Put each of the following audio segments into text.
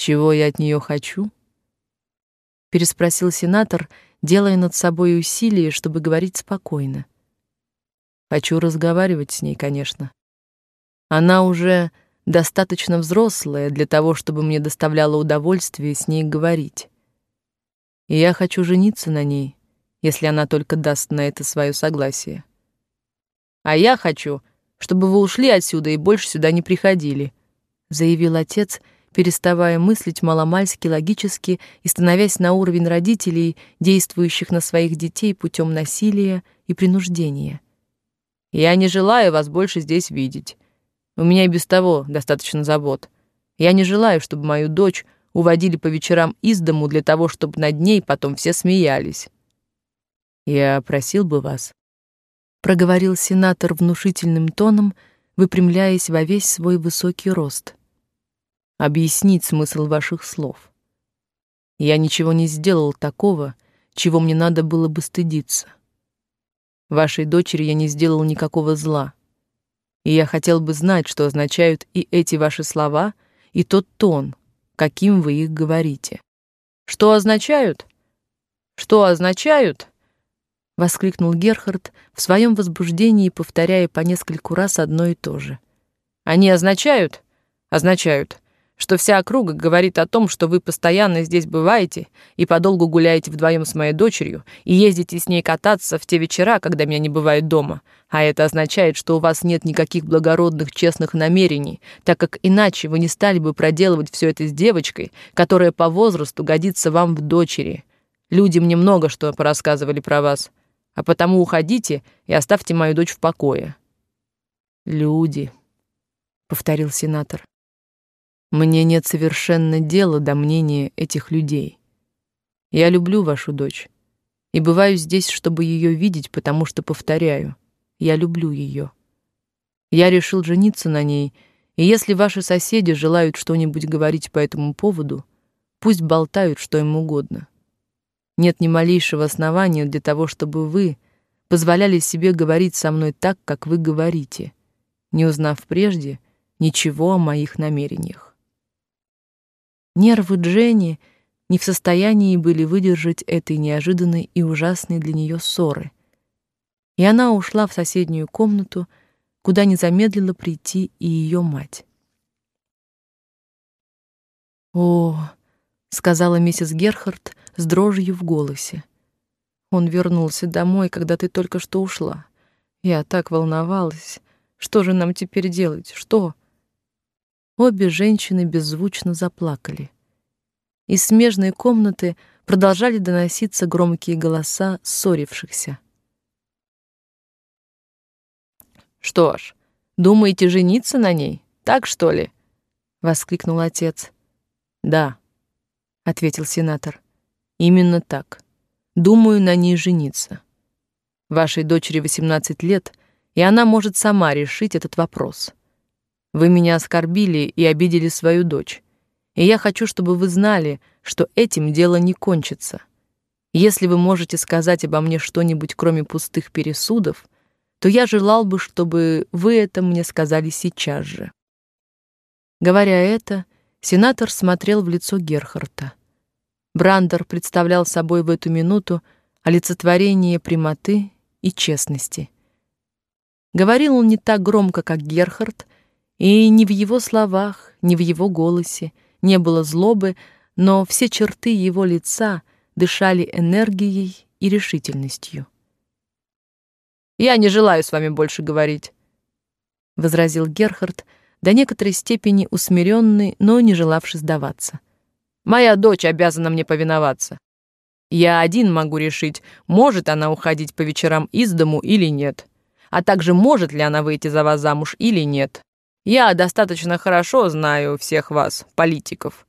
Чего я от нее хочу? переспросил сенатор, делая над собой усилие, чтобы говорить спокойно. Хочу разговаривать с ней, конечно. Она уже достаточно взрослая для того, чтобы мне доставляло удовольствие с ней говорить. И я хочу жениться на ней, если она только даст на это свое согласие. А я хочу, чтобы вы ушли отсюда и больше сюда не приходили, заявил отец, переставая мыслить маломальски логически и становясь на уровень родителей, действующих на своих детей путем насилия и принуждения. Я не желаю вас больше здесь видеть. У меня и без того достаточно забот. Я не желаю, чтобы мою дочь уводили по вечерам из дому для того, чтобы над ней потом все смеялись. Я просил бы вас, проговорил сенатор внушительным тоном, выпрямляясь во весь свой высокий рост объяснить смысл ваших слов. Я ничего не сделал такого, чего мне надо было бы стыдиться. Вашей дочери я не сделал никакого зла. И я хотел бы знать, что означают и эти ваши слова, и тот тон, каким вы их говорите. Что означают? Что означают? воскликнул Герхард в своем возбуждении, повторяя по нескольку раз одно и то же. Они означают? Означают что вся округа говорит о том, что вы постоянно здесь бываете и подолгу гуляете вдвоем с моей дочерью и ездите с ней кататься в те вечера, когда меня не бывает дома. А это означает, что у вас нет никаких благородных, честных намерений, так как иначе вы не стали бы проделывать все это с девочкой, которая по возрасту годится вам в дочери. Люди мне много что порассказывали про вас, а потому уходите и оставьте мою дочь в покое. Люди, повторил сенатор. Мне нет совершенно дела до мнения этих людей. Я люблю вашу дочь и бываю здесь, чтобы ее видеть, потому что, повторяю, я люблю ее. Я решил жениться на ней, и если ваши соседи желают что-нибудь говорить по этому поводу, пусть болтают что им угодно. Нет ни малейшего основания для того, чтобы вы позволяли себе говорить со мной так, как вы говорите, не узнав прежде ничего о моих намерениях. Нервы Дженни не в состоянии были выдержать этой неожиданной и ужасной для нее ссоры. И она ушла в соседнюю комнату, куда не замедлила прийти и ее мать. «О», — сказала миссис Герхард с дрожью в голосе. «Он вернулся домой, когда ты только что ушла. Я так волновалась. Что же нам теперь делать? Что?» Обе женщины беззвучно заплакали. Из смежной комнаты продолжали доноситься громкие голоса ссорившихся. Что ж, думаете жениться на ней? Так что ли? воскликнул отец. Да, ответил сенатор. Именно так. Думаю на ней жениться. Вашей дочери 18 лет, и она может сама решить этот вопрос. Вы меня оскорбили и обидели свою дочь. И я хочу, чтобы вы знали, что этим дело не кончится. Если вы можете сказать обо мне что-нибудь, кроме пустых пересудов, то я желал бы, чтобы вы это мне сказали сейчас же. Говоря это, сенатор смотрел в лицо Герхарта. Брандер представлял собой в эту минуту олицетворение прямоты и честности. Говорил он не так громко, как Герхард, и ни в его словах, ни в его голосе не было злобы, но все черты его лица дышали энергией и решительностью. «Я не желаю с вами больше говорить», — возразил Герхард, до некоторой степени усмиренный, но не желавший сдаваться. «Моя дочь обязана мне повиноваться. Я один могу решить, может она уходить по вечерам из дому или нет, а также может ли она выйти за вас замуж или нет. Я достаточно хорошо знаю всех вас, политиков.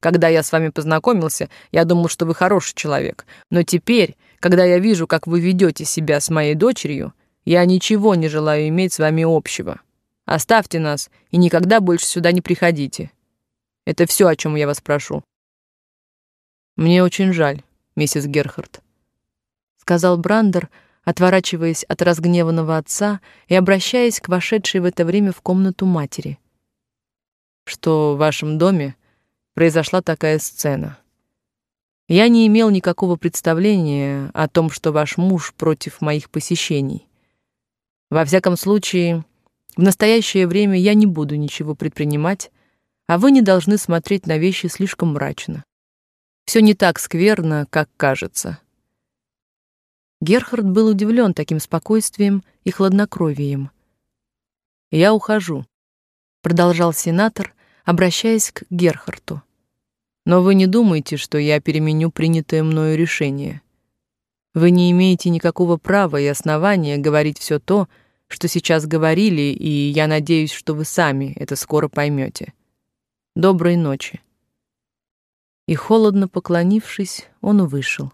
Когда я с вами познакомился, я думал, что вы хороший человек. Но теперь, когда я вижу, как вы ведете себя с моей дочерью, я ничего не желаю иметь с вами общего. Оставьте нас и никогда больше сюда не приходите. Это все, о чем я вас прошу. Мне очень жаль, миссис Герхард, сказал Брандер, отворачиваясь от разгневанного отца и обращаясь к вошедшей в это время в комнату матери. Что в вашем доме произошла такая сцена. Я не имел никакого представления о том, что ваш муж против моих посещений. Во всяком случае, в настоящее время я не буду ничего предпринимать, а вы не должны смотреть на вещи слишком мрачно. Все не так скверно, как кажется. Герхард был удивлен таким спокойствием и хладнокровием. Я ухожу, продолжал сенатор, обращаясь к Герхарту. Но вы не думайте, что я переменю принятое мною решение. Вы не имеете никакого права и основания говорить все то, что сейчас говорили, и я надеюсь, что вы сами это скоро поймете. Доброй ночи. И холодно поклонившись, он вышел.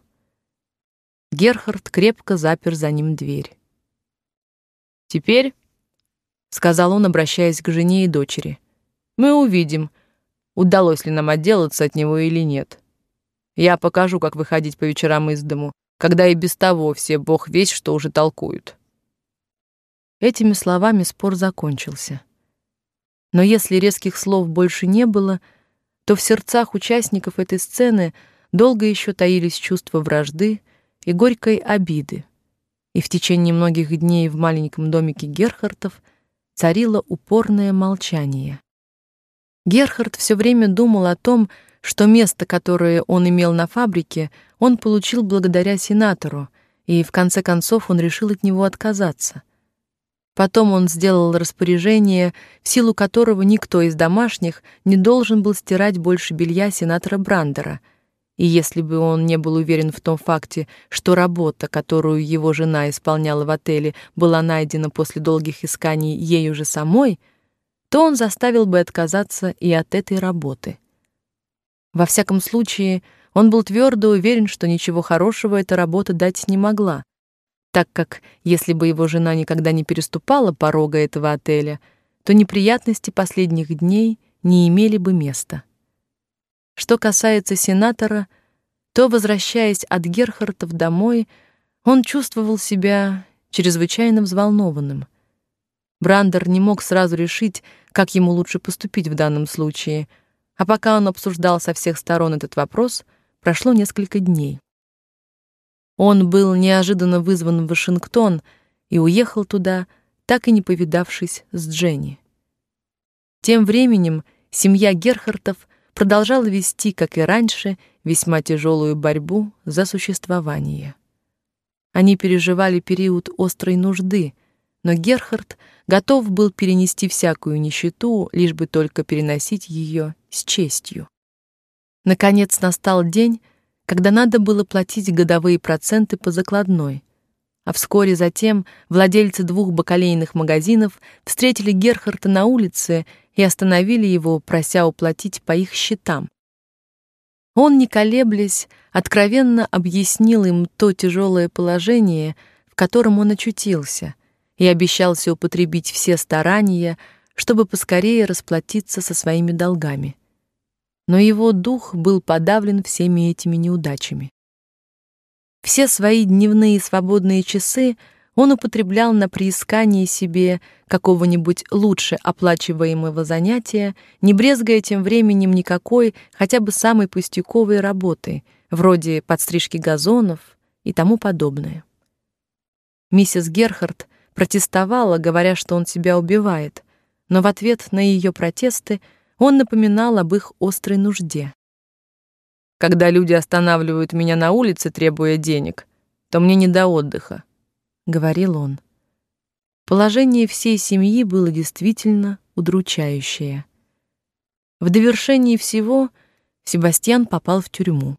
Герхард крепко запер за ним дверь. Теперь, сказал он, обращаясь к жене и дочери, мы увидим, удалось ли нам отделаться от него или нет. Я покажу, как выходить по вечерам из дому, когда и без того все бог весь что уже толкуют. Этими словами спор закончился. Но если резких слов больше не было, то в сердцах участников этой сцены долго еще таились чувства вражды и горькой обиды. И в течение многих дней в маленьком домике Герхартов царило упорное молчание. Герхард все время думал о том, что место, которое он имел на фабрике, он получил благодаря сенатору, и в конце концов он решил от него отказаться. Потом он сделал распоряжение, в силу которого никто из домашних не должен был стирать больше белья сенатора Брандера. И если бы он не был уверен в том факте, что работа, которую его жена исполняла в отеле, была найдена после долгих исканий ею же самой, то он заставил бы отказаться и от этой работы. Во всяком случае, он был твердо уверен, что ничего хорошего эта работа дать не могла, так как если бы его жена никогда не переступала порога этого отеля, то неприятности последних дней не имели бы места. Что касается сенатора, то возвращаясь от Герхардтов домой, он чувствовал себя чрезвычайно взволнованным. Брандер не мог сразу решить, как ему лучше поступить в данном случае, а пока он обсуждал со всех сторон этот вопрос, прошло несколько дней. Он был неожиданно вызван в Вашингтон и уехал туда, так и не повидавшись с Дженни. Тем временем семья Герхартов продолжала вести, как и раньше, весьма тяжелую борьбу за существование. Они переживали период острой нужды — но Герхард готов был перенести всякую нищету, лишь бы только переносить ее с честью. Наконец настал день, когда надо было платить годовые проценты по закладной. А вскоре затем владельцы двух бакалейных магазинов встретили Герхарда на улице и остановили его, прося уплатить по их счетам. Он, не колеблясь, откровенно объяснил им то тяжелое положение, в котором он очутился — и обещался употребить все старания, чтобы поскорее расплатиться со своими долгами. Но его дух был подавлен всеми этими неудачами. Все свои дневные свободные часы он употреблял на приискание себе какого-нибудь лучше оплачиваемого занятия, не брезгая тем временем никакой, хотя бы самой пустяковой работы, вроде подстрижки газонов и тому подобное. Миссис Герхард протестовала, говоря, что он себя убивает, но в ответ на ее протесты он напоминал об их острой нужде. Когда люди останавливают меня на улице, требуя денег, то мне не до отдыха, говорил он. Положение всей семьи было действительно удручающее. В довершении всего Себастьян попал в тюрьму.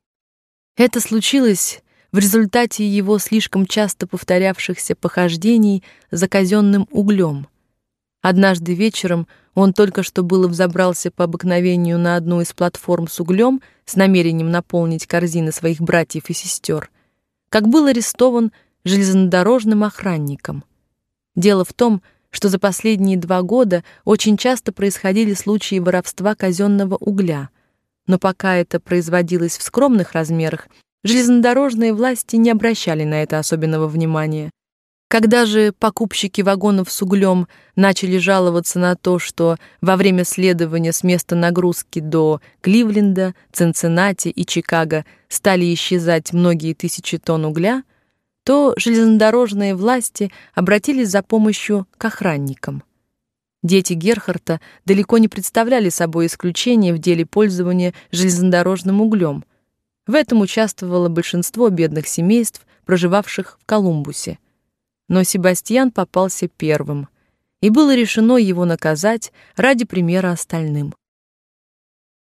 Это случилось в результате его слишком часто повторявшихся похождений за казенным углем. Однажды вечером он только что было взобрался по обыкновению на одну из платформ с углем с намерением наполнить корзины своих братьев и сестер, как был арестован железнодорожным охранником. Дело в том, что за последние два года очень часто происходили случаи воровства казенного угля, но пока это производилось в скромных размерах, Железнодорожные власти не обращали на это особенного внимания. Когда же покупщики вагонов с углем начали жаловаться на то, что во время следования с места нагрузки до Кливленда, Цинциннати и Чикаго стали исчезать многие тысячи тонн угля, то железнодорожные власти обратились за помощью к охранникам. Дети Герхарта далеко не представляли собой исключение в деле пользования железнодорожным углем. В этом участвовало большинство бедных семейств, проживавших в Колумбусе но Себастьян попался первым, и было решено его наказать ради примера остальным.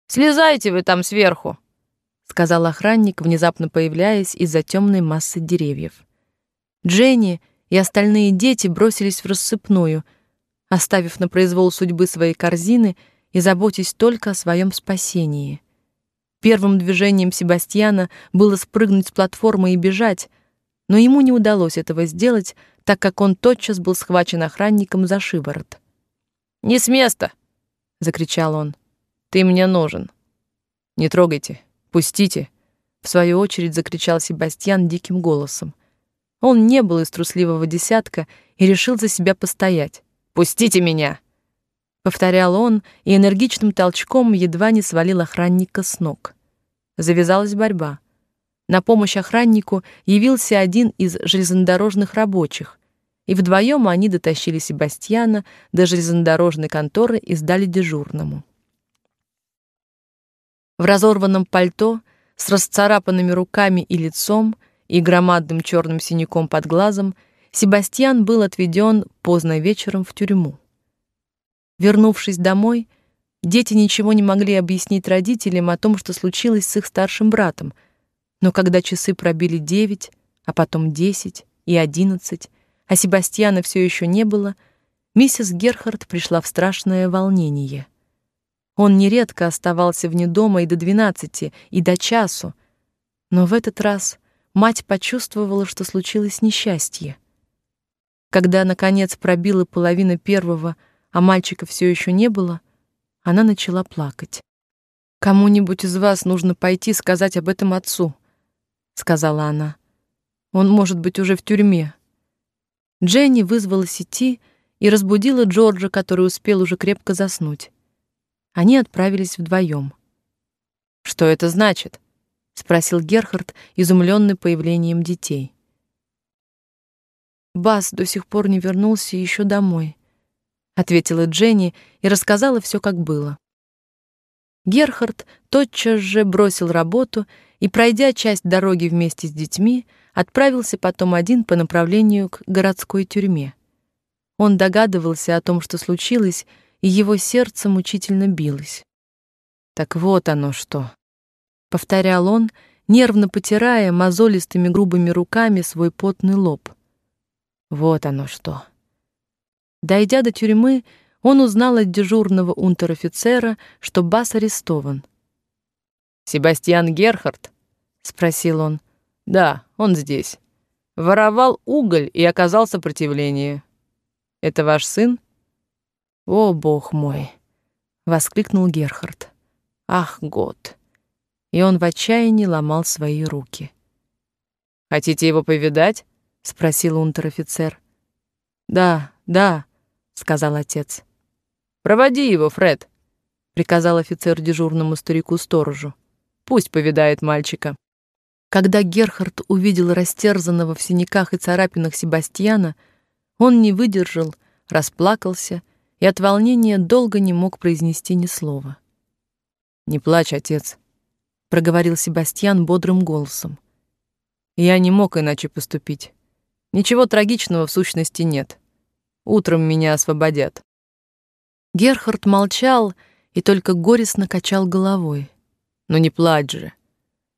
«Слезайте вы там сверху», — сказал охранник, внезапно появляясь из-за темной массы деревьев. Дженни и остальные дети бросились в рассыпную, оставив на произвол судьбы свои корзины и заботясь только о своем спасении. Первым движением Себастьяна было спрыгнуть с платформы и бежать, но ему не удалось этого сделать, так как он тотчас был схвачен охранником за шиворот. «Не с места!» — закричал он. «Ты мне нужен. Не трогайте, пустите!» В свою очередь закричал Себастьян диким голосом. Он не был из трусливого десятка и решил за себя постоять. «Пустите меня!» Повторял он и энергичным толчком едва не свалил охранника с ног. Завязалась борьба. На помощь охраннику явился один из железнодорожных рабочих, и вдвоем они дотащили Себастьяна до железнодорожной конторы и сдали дежурному. В разорванном пальто, с расцарапанными руками и лицом и громадным черным синяком под глазом, Себастьян был отведен поздно вечером в тюрьму. Вернувшись домой, дети ничего не могли объяснить родителям о том, что случилось с их старшим братом — но когда часы пробили девять, а потом десять и одиннадцать, а Себастьяна все еще не было, миссис Герхард пришла в страшное волнение. Он нередко оставался вне дома и до двенадцати, и до часу, но в этот раз мать почувствовала, что случилось несчастье. Когда наконец пробила половина первого, а мальчика все еще не было, она начала плакать. Кому-нибудь из вас нужно пойти сказать об этом отцу сказала она. Он может быть уже в тюрьме. Дженни вызвала сети и разбудила Джорджа, который успел уже крепко заснуть. Они отправились вдвоем. Что это значит? спросил Герхард, изумленный появлением детей. Бас до сих пор не вернулся еще домой, ответила Дженни и рассказала все, как было. Герхард тотчас же бросил работу и, пройдя часть дороги вместе с детьми, отправился потом один по направлению к городской тюрьме. Он догадывался о том, что случилось, и его сердце мучительно билось. Так вот оно что, повторял он, нервно потирая мозолистыми грубыми руками свой потный лоб. Вот оно что. Дойдя до тюрьмы, он узнал от дежурного унтер-офицера, что Бас арестован. Себастьян Герхард? спросил он. Да, он здесь. Воровал уголь и оказал сопротивление. Это ваш сын? О, бог мой, воскликнул Герхард. Ах, год. И он в отчаянии ломал свои руки. Хотите его повидать? спросил унтер-офицер. Да, да, сказал отец. Проводи его, Фред, приказал офицер дежурному старику-сторожу. Пусть повидает мальчика. Когда Герхард увидел растерзанного в синяках и царапинах Себастьяна, он не выдержал, расплакался и от волнения долго не мог произнести ни слова. "Не плачь, отец", проговорил Себастьян бодрым голосом. "Я не мог иначе поступить. Ничего трагичного в сущности нет. Утром меня освободят". Герхард молчал и только горестно качал головой. Но не плачь же,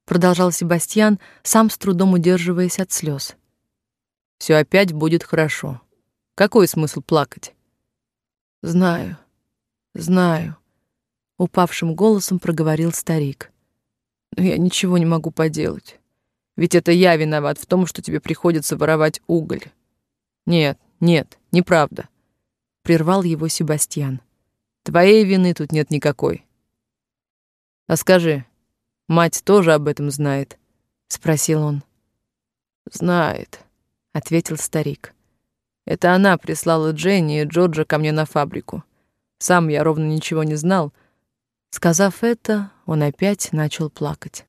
продолжал Себастьян, сам с трудом удерживаясь от слез. Все опять будет хорошо. Какой смысл плакать? Знаю. Знаю, упавшим голосом проговорил старик. Но я ничего не могу поделать. Ведь это я виноват в том, что тебе приходится воровать уголь. Нет, нет, неправда, прервал его Себастьян. Твоей вины тут нет никакой. А скажи, мать тоже об этом знает? спросил он. Знает, ответил старик. Это она прислала Дженни и Джорджа ко мне на фабрику. Сам я ровно ничего не знал. Сказав это, он опять начал плакать.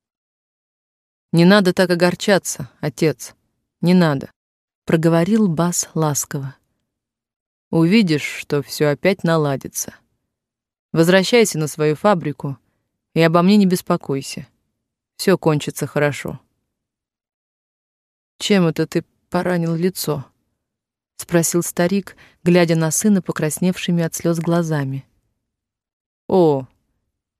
Не надо так огорчаться, отец. Не надо, проговорил Бас ласково. Увидишь, что все опять наладится. Возвращайся на свою фабрику и обо мне не беспокойся. Все кончится хорошо. Чем это ты поранил лицо? спросил старик, глядя на сына покрасневшими от слез глазами. О,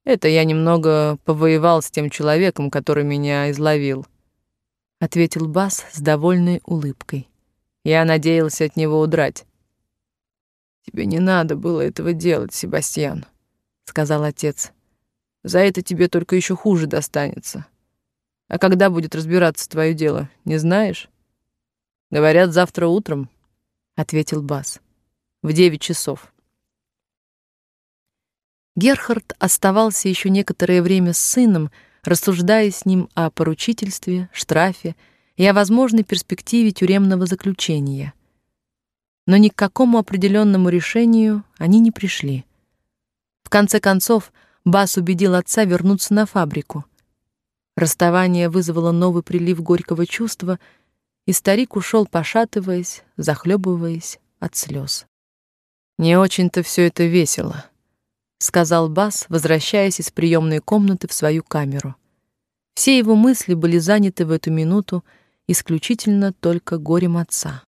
это я немного повоевал с тем человеком, который меня изловил, ответил Бас с довольной улыбкой. Я надеялся от него удрать. Тебе не надо было этого делать, Себастьян, сказал отец. За это тебе только еще хуже достанется. А когда будет разбираться твое дело, не знаешь? Говорят, завтра утром, ответил Бас. В девять часов. Герхард оставался еще некоторое время с сыном, рассуждая с ним о поручительстве, штрафе и о возможной перспективе тюремного заключения. Но ни к какому определенному решению они не пришли. В конце концов, Бас убедил отца вернуться на фабрику. Расставание вызвало новый прилив горького чувства, и старик ушел, пошатываясь, захлебываясь от слез. Не очень-то все это весело, сказал Бас, возвращаясь из приемной комнаты в свою камеру. Все его мысли были заняты в эту минуту исключительно только горем отца.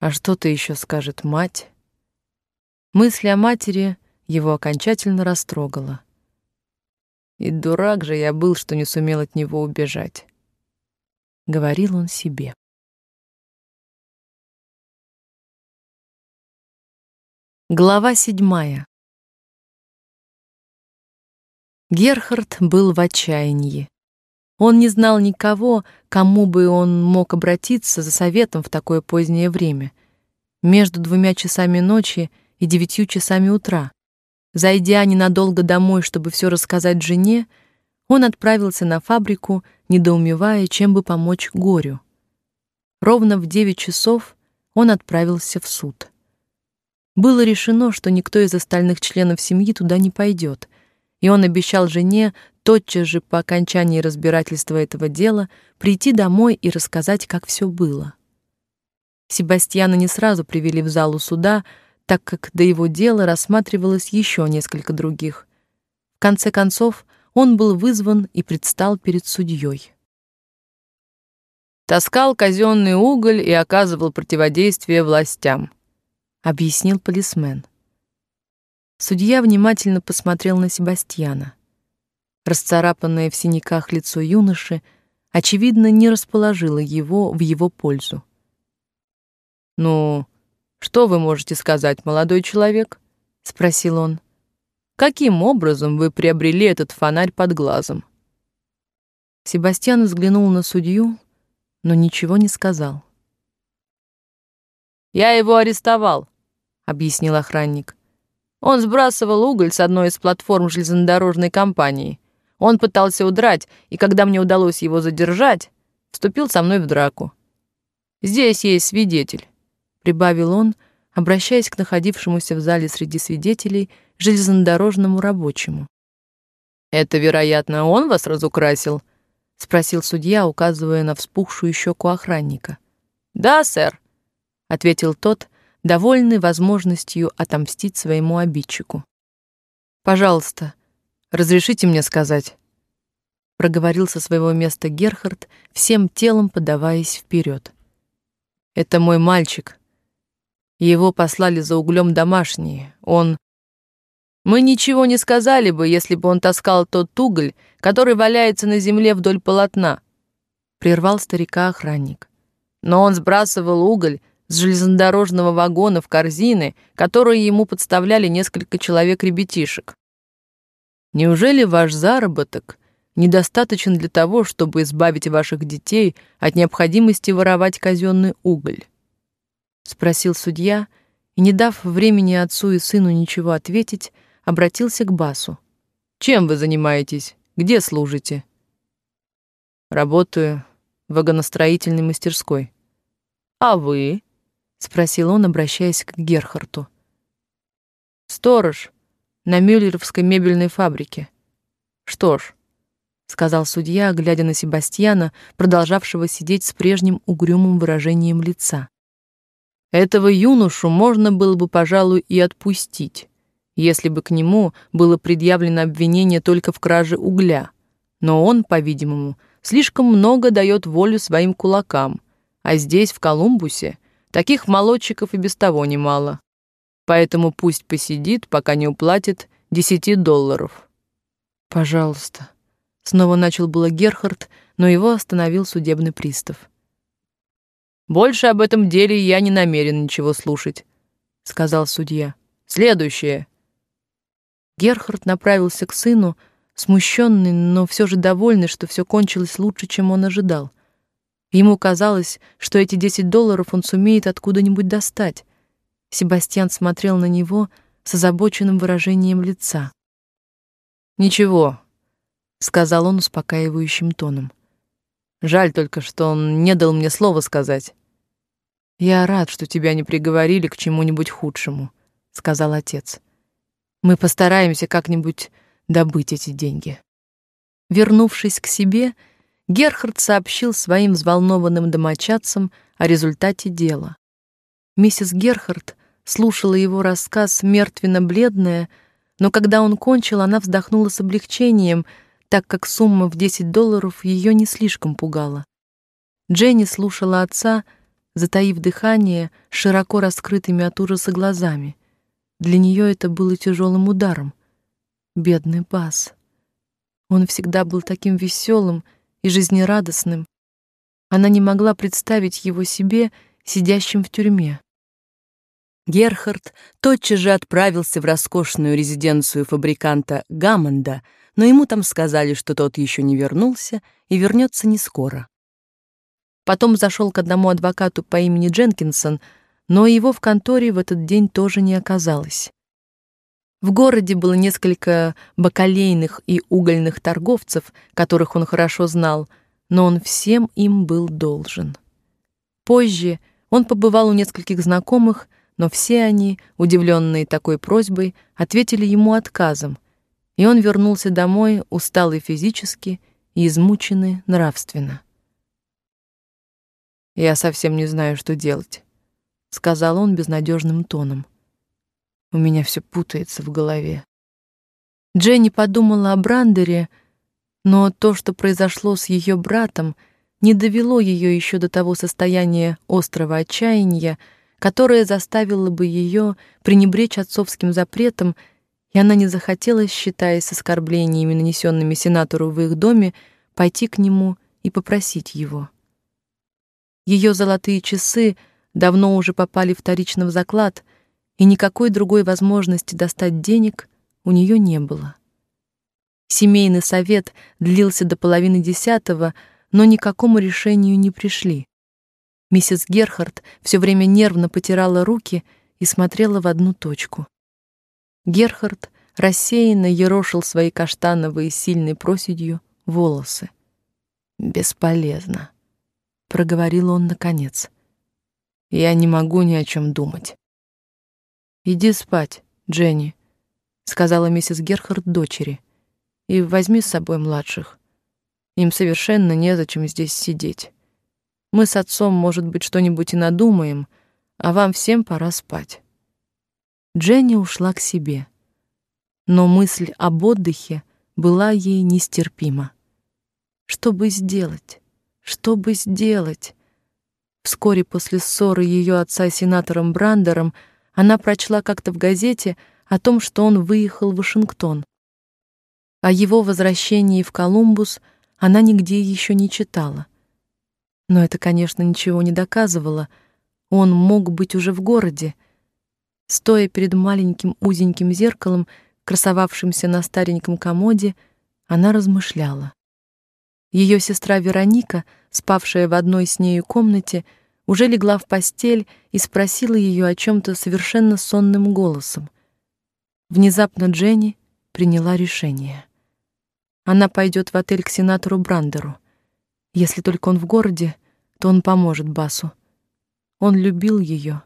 А что-то еще скажет мать? Мысль о матери его окончательно растрогала. И дурак же я был, что не сумел от него убежать, говорил он себе. Глава седьмая. Герхард был в отчаянии. Он не знал никого, кому бы он мог обратиться за советом в такое позднее время, между двумя часами ночи и девятью часами утра. Зайдя ненадолго домой, чтобы все рассказать жене, он отправился на фабрику, недоумевая, чем бы помочь горю. Ровно в девять часов он отправился в суд. Было решено, что никто из остальных членов семьи туда не пойдет, и он обещал жене тотчас же по окончании разбирательства этого дела прийти домой и рассказать, как все было. Себастьяна не сразу привели в залу суда, так как до его дела рассматривалось еще несколько других. В конце концов, он был вызван и предстал перед судьей. Таскал казенный уголь и оказывал противодействие властям, объяснил полисмен. Судья внимательно посмотрел на Себастьяна. Расцарапанное в синяках лицо юноши очевидно не расположило его в его пользу. Ну, что вы можете сказать, молодой человек? спросил он. Каким образом вы приобрели этот фонарь под глазом? Себастьян взглянул на судью, но ничего не сказал. Я его арестовал, объяснил охранник. Он сбрасывал уголь с одной из платформ железнодорожной компании. Он пытался удрать, и когда мне удалось его задержать, вступил со мной в драку. Здесь есть свидетель прибавил он, обращаясь к находившемуся в зале среди свидетелей железнодорожному рабочему. Это, вероятно, он вас разукрасил, спросил судья, указывая на вспухшую щеку охранника. Да, сэр, ответил тот, довольный возможностью отомстить своему обидчику. Пожалуйста, разрешите мне сказать, проговорил со своего места Герхард, всем телом подаваясь вперед. Это мой мальчик, его послали за углем домашние. Он... Мы ничего не сказали бы, если бы он таскал тот уголь, который валяется на земле вдоль полотна. Прервал старика охранник. Но он сбрасывал уголь с железнодорожного вагона в корзины, которые ему подставляли несколько человек-ребятишек. Неужели ваш заработок недостаточен для того, чтобы избавить ваших детей от необходимости воровать казенный уголь? Спросил судья и, не дав времени отцу и сыну ничего ответить, обратился к Басу. Чем вы занимаетесь? Где служите? Работаю в вагоностроительной мастерской. А вы? спросил он, обращаясь к Герхарту. Сторож на Мюллеровской мебельной фабрике. Что ж, сказал судья, глядя на Себастьяна, продолжавшего сидеть с прежним угрюмым выражением лица. Этого юношу можно было бы, пожалуй, и отпустить, если бы к нему было предъявлено обвинение только в краже угля. Но он, по-видимому, слишком много дает волю своим кулакам, а здесь, в Колумбусе, таких молодчиков и без того немало. Поэтому пусть посидит, пока не уплатит десяти долларов. Пожалуйста. Снова начал было Герхард, но его остановил судебный пристав. Больше об этом деле я не намерен ничего слушать, сказал судья. Следующее. Герхард направился к сыну, смущенный, но все же довольный, что все кончилось лучше, чем он ожидал. Ему казалось, что эти десять долларов он сумеет откуда-нибудь достать. Себастьян смотрел на него с озабоченным выражением лица. Ничего, сказал он успокаивающим тоном. Жаль только, что он не дал мне слова сказать. Я рад, что тебя не приговорили к чему-нибудь худшему, сказал отец. Мы постараемся как-нибудь добыть эти деньги. Вернувшись к себе, Герхард сообщил своим взволнованным домочадцам о результате дела. Миссис Герхард слушала его рассказ мертвенно-бледная, но когда он кончил, она вздохнула с облегчением, так как сумма в 10 долларов ее не слишком пугала. Дженни слушала отца, затаив дыхание, широко раскрытыми от ужаса глазами. Для нее это было тяжелым ударом. Бедный Бас. Он всегда был таким веселым и жизнерадостным. Она не могла представить его себе сидящим в тюрьме. Герхард тотчас же отправился в роскошную резиденцию фабриканта Гаммонда, но ему там сказали, что тот еще не вернулся и вернется не скоро. Потом зашел к одному адвокату по имени Дженкинсон, но его в конторе в этот день тоже не оказалось. В городе было несколько бакалейных и угольных торговцев, которых он хорошо знал, но он всем им был должен. Позже он побывал у нескольких знакомых, но все они, удивленные такой просьбой, ответили ему отказом, и он вернулся домой усталый физически и измученный нравственно. Я совсем не знаю, что делать, сказал он безнадежным тоном. У меня все путается в голове. Дженни подумала о Брандере, но то, что произошло с ее братом, не довело ее еще до того состояния острого отчаяния, которое заставило бы ее пренебречь отцовским запретом, и она не захотела, считаясь оскорблениями, нанесенными сенатору в их доме, пойти к нему и попросить его. Ее золотые часы давно уже попали вторично в заклад, и никакой другой возможности достать денег у нее не было. Семейный совет длился до половины десятого, но ни к какому решению не пришли. Миссис Герхард все время нервно потирала руки и смотрела в одну точку. Герхард рассеянно ерошил свои каштановые сильной проседью волосы. Бесполезно проговорил он наконец. Я не могу ни о чем думать. Иди спать, Дженни, сказала миссис Герхард дочери. И возьми с собой младших. Им совершенно незачем здесь сидеть. Мы с отцом, может быть, что-нибудь и надумаем, а вам всем пора спать. Дженни ушла к себе. Но мысль об отдыхе была ей нестерпима. Что бы сделать? Что бы сделать? Вскоре после ссоры ее отца с сенатором Брандером она прочла как-то в газете о том, что он выехал в Вашингтон. О его возвращении в Колумбус она нигде еще не читала. Но это, конечно, ничего не доказывало. Он мог быть уже в городе. Стоя перед маленьким узеньким зеркалом, красовавшимся на стареньком комоде, она размышляла. Ее сестра Вероника, спавшая в одной с нею комнате, уже легла в постель и спросила ее о чем то совершенно сонным голосом. Внезапно Дженни приняла решение. Она пойдет в отель к сенатору Брандеру. Если только он в городе, то он поможет Басу. Он любил ее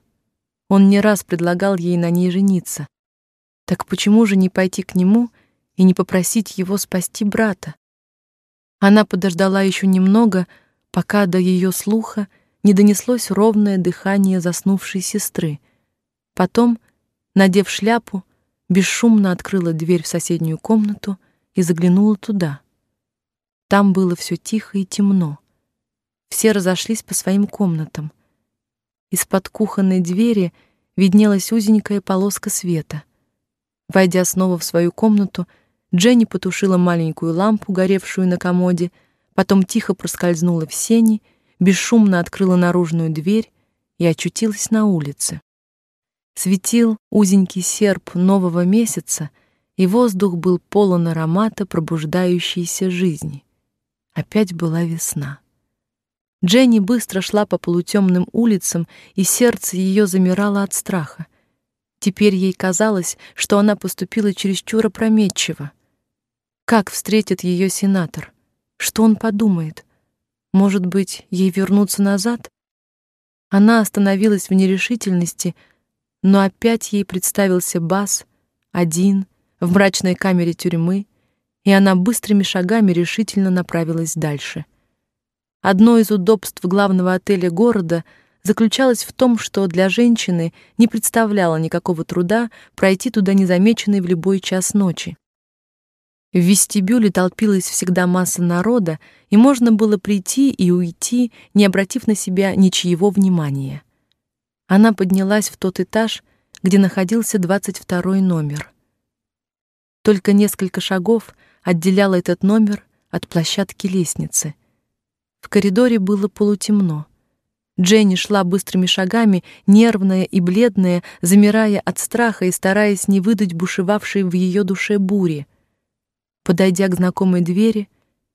Он не раз предлагал ей на ней жениться. Так почему же не пойти к нему и не попросить его спасти брата? Она подождала еще немного, пока до ее слуха не донеслось ровное дыхание заснувшей сестры. Потом, надев шляпу, бесшумно открыла дверь в соседнюю комнату и заглянула туда. Там было все тихо и темно. Все разошлись по своим комнатам. Из-под кухонной двери виднелась узенькая полоска света. Войдя снова в свою комнату, Дженни потушила маленькую лампу, горевшую на комоде, потом тихо проскользнула в сени, бесшумно открыла наружную дверь и очутилась на улице. Светил узенький серп нового месяца, и воздух был полон аромата пробуждающейся жизни. Опять была весна. Дженни быстро шла по полутемным улицам, и сердце ее замирало от страха. Теперь ей казалось, что она поступила чересчур опрометчиво. Как встретит ее сенатор? Что он подумает? Может быть, ей вернуться назад? Она остановилась в нерешительности, но опять ей представился Бас, один, в мрачной камере тюрьмы, и она быстрыми шагами решительно направилась дальше. Одно из удобств главного отеля города заключалось в том, что для женщины не представляло никакого труда пройти туда незамеченной в любой час ночи. В вестибюле толпилась всегда масса народа, и можно было прийти и уйти, не обратив на себя ничьего внимания. Она поднялась в тот этаж, где находился двадцать второй номер. Только несколько шагов отделяло этот номер от площадки лестницы. В коридоре было полутемно. Дженни шла быстрыми шагами, нервная и бледная, замирая от страха и стараясь не выдать бушевавшей в ее душе бури. Подойдя к знакомой двери,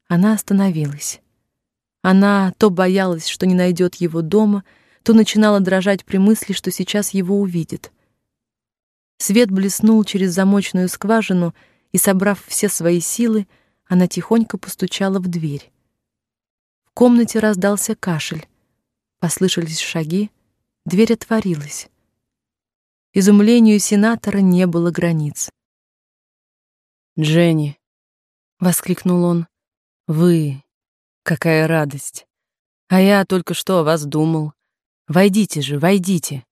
она остановилась. Она то боялась, что не найдет его дома, то начинала дрожать при мысли, что сейчас его увидит. Свет блеснул через замочную скважину, и, собрав все свои силы, она тихонько постучала в дверь комнате раздался кашель. Послышались шаги, дверь отворилась. Изумлению сенатора не было границ. «Дженни!» — воскликнул он. «Вы! Какая радость! А я только что о вас думал. Войдите же, войдите!»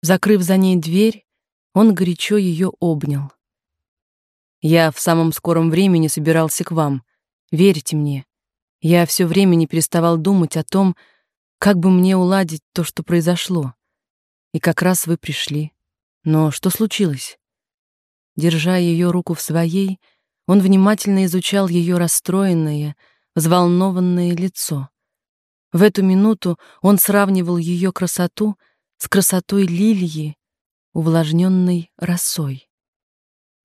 Закрыв за ней дверь, он горячо ее обнял. «Я в самом скором времени собирался к вам. Верьте мне. Я все время не переставал думать о том, как бы мне уладить то, что произошло. И как раз вы пришли. Но что случилось? Держа ее руку в своей, он внимательно изучал ее расстроенное, взволнованное лицо. В эту минуту он сравнивал ее красоту с красотой лилии, увлажненной росой.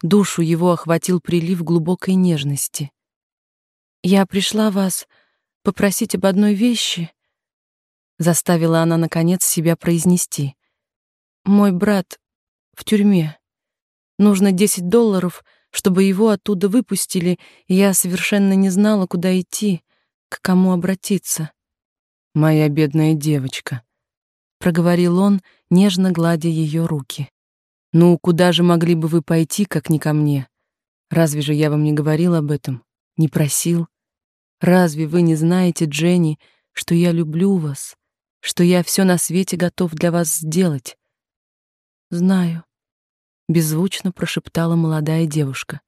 Душу его охватил прилив глубокой нежности — я пришла вас попросить об одной вещи, заставила она наконец себя произнести. Мой брат в тюрьме. Нужно 10 долларов, чтобы его оттуда выпустили, и я совершенно не знала, куда идти, к кому обратиться. Моя бедная девочка, проговорил он, нежно гладя ее руки. Ну, куда же могли бы вы пойти, как не ко мне? Разве же я вам не говорил об этом, не просил? Разве вы не знаете, Дженни, что я люблю вас, что я все на свете готов для вас сделать? Знаю, беззвучно прошептала молодая девушка.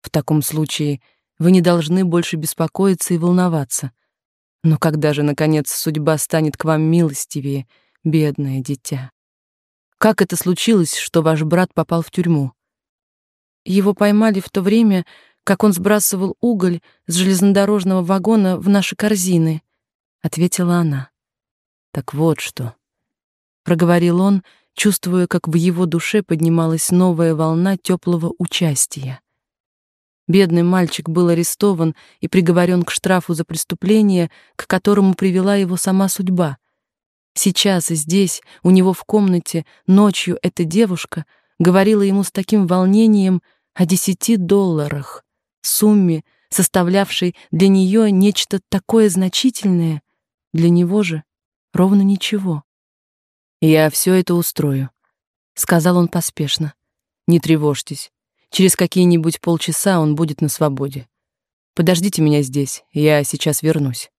В таком случае вы не должны больше беспокоиться и волноваться. Но когда же наконец судьба станет к вам милостивее, бедное дитя? Как это случилось, что ваш брат попал в тюрьму? Его поймали в то время, как он сбрасывал уголь с железнодорожного вагона в наши корзины, ответила она. Так вот что, проговорил он, чувствуя, как в его душе поднималась новая волна теплого участия. Бедный мальчик был арестован и приговорен к штрафу за преступление, к которому привела его сама судьба. Сейчас здесь, у него в комнате, ночью эта девушка говорила ему с таким волнением о десяти долларах, сумме, составлявшей для нее нечто такое значительное, для него же ровно ничего. Я все это устрою, сказал он поспешно. Не тревожьтесь. Через какие-нибудь полчаса он будет на свободе. Подождите меня здесь, я сейчас вернусь.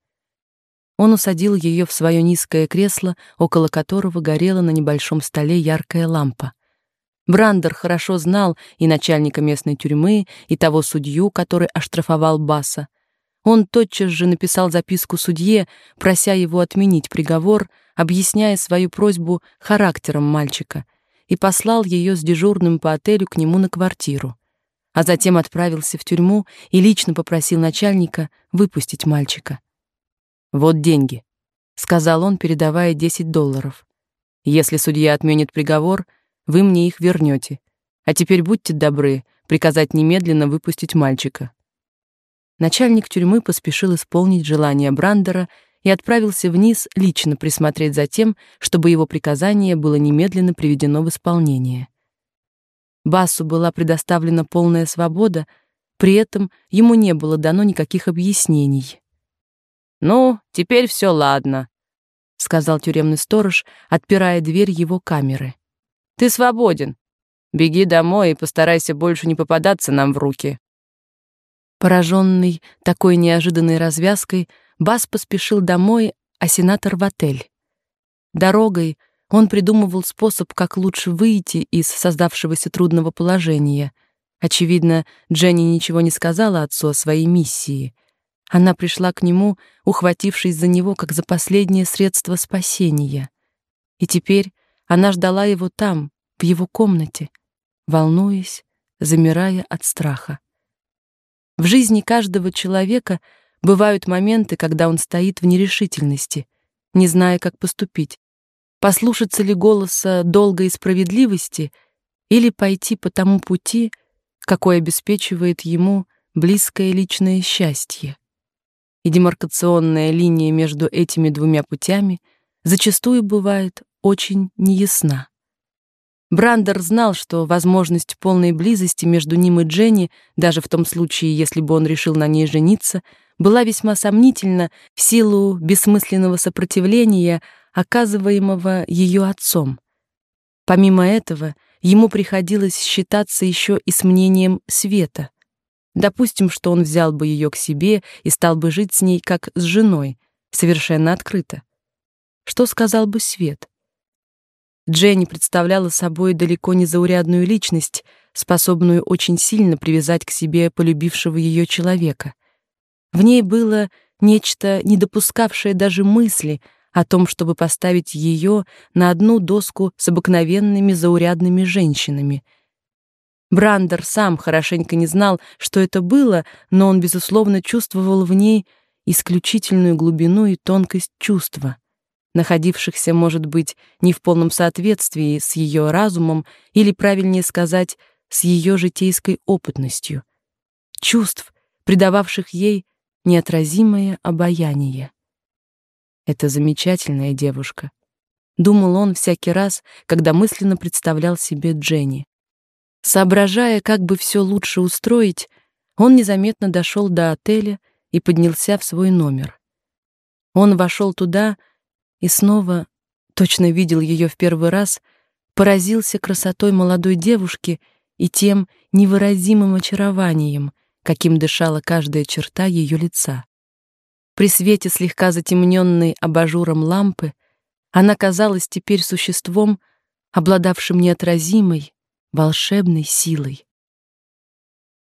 Он усадил ее в свое низкое кресло, около которого горела на небольшом столе яркая лампа. Брандер хорошо знал и начальника местной тюрьмы, и того судью, который оштрафовал Баса. Он тотчас же написал записку судье, прося его отменить приговор, объясняя свою просьбу характером мальчика, и послал ее с дежурным по отелю к нему на квартиру. А затем отправился в тюрьму и лично попросил начальника выпустить мальчика. «Вот деньги», — сказал он, передавая 10 долларов. «Если судья отменит приговор, вы мне их вернете. А теперь будьте добры приказать немедленно выпустить мальчика. Начальник тюрьмы поспешил исполнить желание Брандера и отправился вниз лично присмотреть за тем, чтобы его приказание было немедленно приведено в исполнение. Басу была предоставлена полная свобода, при этом ему не было дано никаких объяснений. «Ну, теперь все ладно», — сказал тюремный сторож, отпирая дверь его камеры. «Ты свободен. Беги домой и постарайся больше не попадаться нам в руки». Пораженный такой неожиданной развязкой, Бас поспешил домой, а сенатор в отель. Дорогой он придумывал способ, как лучше выйти из создавшегося трудного положения. Очевидно, Дженни ничего не сказала отцу о своей миссии. Она пришла к нему, ухватившись за него как за последнее средство спасения. И теперь она ждала его там, в его комнате, волнуясь, замирая от страха. В жизни каждого человека бывают моменты, когда он стоит в нерешительности, не зная, как поступить. Послушаться ли голоса долга и справедливости или пойти по тому пути, какой обеспечивает ему близкое личное счастье. И демаркационная линия между этими двумя путями зачастую бывает очень неясна. Брандер знал, что возможность полной близости между ним и Дженни, даже в том случае, если бы он решил на ней жениться, была весьма сомнительна в силу бессмысленного сопротивления, оказываемого ее отцом. Помимо этого, ему приходилось считаться еще и с мнением Света. Допустим, что он взял бы ее к себе и стал бы жить с ней как с женой, совершенно открыто. Что сказал бы Свет? Дженни представляла собой далеко не заурядную личность, способную очень сильно привязать к себе полюбившего ее человека. В ней было нечто, не допускавшее даже мысли о том, чтобы поставить ее на одну доску с обыкновенными заурядными женщинами. Брандер сам хорошенько не знал, что это было, но он безусловно чувствовал в ней исключительную глубину и тонкость чувства находившихся, может быть, не в полном соответствии с ее разумом или, правильнее сказать, с ее житейской опытностью, чувств, придававших ей неотразимое обаяние. Это замечательная девушка, думал он всякий раз, когда мысленно представлял себе Дженни. Соображая, как бы все лучше устроить, он незаметно дошел до отеля и поднялся в свой номер. Он вошел туда, и снова, точно видел ее в первый раз, поразился красотой молодой девушки и тем невыразимым очарованием, каким дышала каждая черта ее лица. При свете слегка затемненной абажуром лампы она казалась теперь существом, обладавшим неотразимой, волшебной силой.